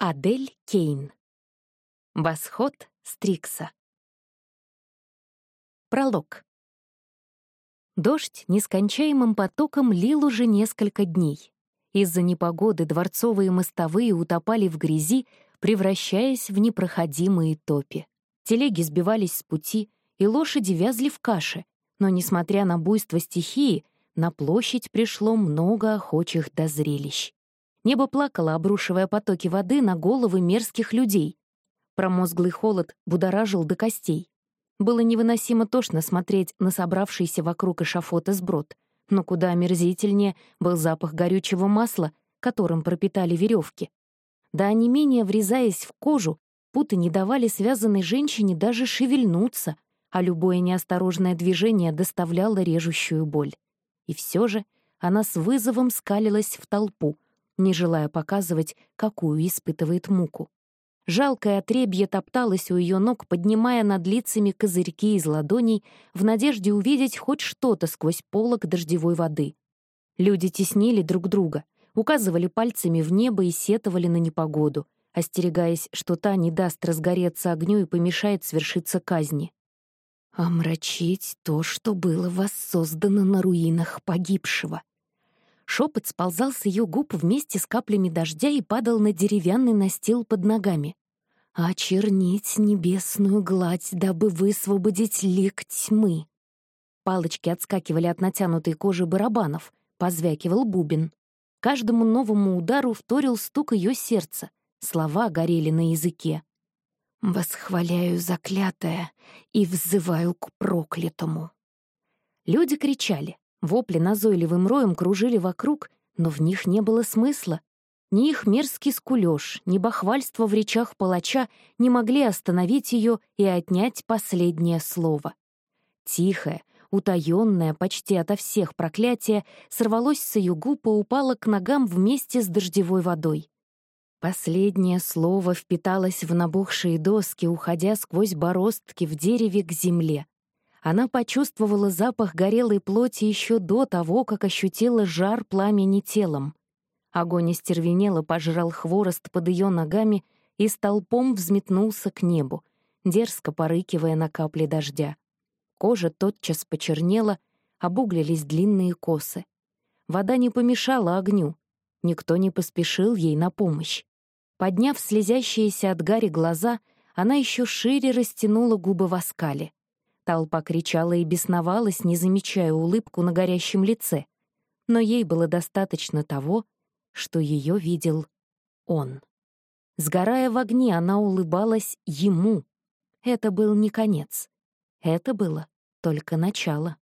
Адель Кейн. Восход Стрикса. Пролог. Дождь нескончаемым потоком лил уже несколько дней. Из-за непогоды дворцовые мостовые утопали в грязи, превращаясь в непроходимые топи. Телеги сбивались с пути, и лошади вязли в каше, но, несмотря на буйство стихии, на площадь пришло много охочих до зрелищ. Небо плакало, обрушивая потоки воды на головы мерзких людей. Промозглый холод будоражил до костей. Было невыносимо тошно смотреть на собравшийся вокруг эшафота сброд, но куда омерзительнее был запах горючего масла, которым пропитали веревки. Да не менее врезаясь в кожу, путы не давали связанной женщине даже шевельнуться, а любое неосторожное движение доставляло режущую боль. И все же она с вызовом скалилась в толпу — не желая показывать, какую испытывает муку. Жалкое отребье топталось у ее ног, поднимая над лицами козырьки из ладоней в надежде увидеть хоть что-то сквозь полок дождевой воды. Люди теснили друг друга, указывали пальцами в небо и сетовали на непогоду, остерегаясь, что та не даст разгореться огню и помешает свершиться казни. «Омрачить то, что было воссоздано на руинах погибшего», Шепот сползал с ее губ вместе с каплями дождя и падал на деревянный настил под ногами. «Очернить небесную гладь, дабы высвободить лик тьмы». Палочки отскакивали от натянутой кожи барабанов, позвякивал бубен. Каждому новому удару вторил стук ее сердца, слова горели на языке. «Восхваляю заклятое и взываю к проклятому». Люди кричали, Вопли назойливым роем кружили вокруг, но в них не было смысла. Ни их мерзкий скулёж, ни бахвальство в речах палача не могли остановить ее и отнять последнее слово. Тихое, утаённое почти ото всех проклятие, сорвалось с ее губ и упало к ногам вместе с дождевой водой. Последнее слово впиталось в набухшие доски, уходя сквозь бороздки в дереве к земле. Она почувствовала запах горелой плоти еще до того, как ощутила жар пламени телом. Огонь остервенело пожрал хворост под ее ногами и столпом взметнулся к небу, дерзко порыкивая на капли дождя. Кожа тотчас почернела, обуглились длинные косы. Вода не помешала огню. Никто не поспешил ей на помощь. Подняв слезящиеся от гари глаза, она еще шире растянула губы в оскале. Толпа кричала и бесновалась, не замечая улыбку на горящем лице. Но ей было достаточно того, что ее видел он. Сгорая в огне, она улыбалась ему. Это был не конец. Это было только начало.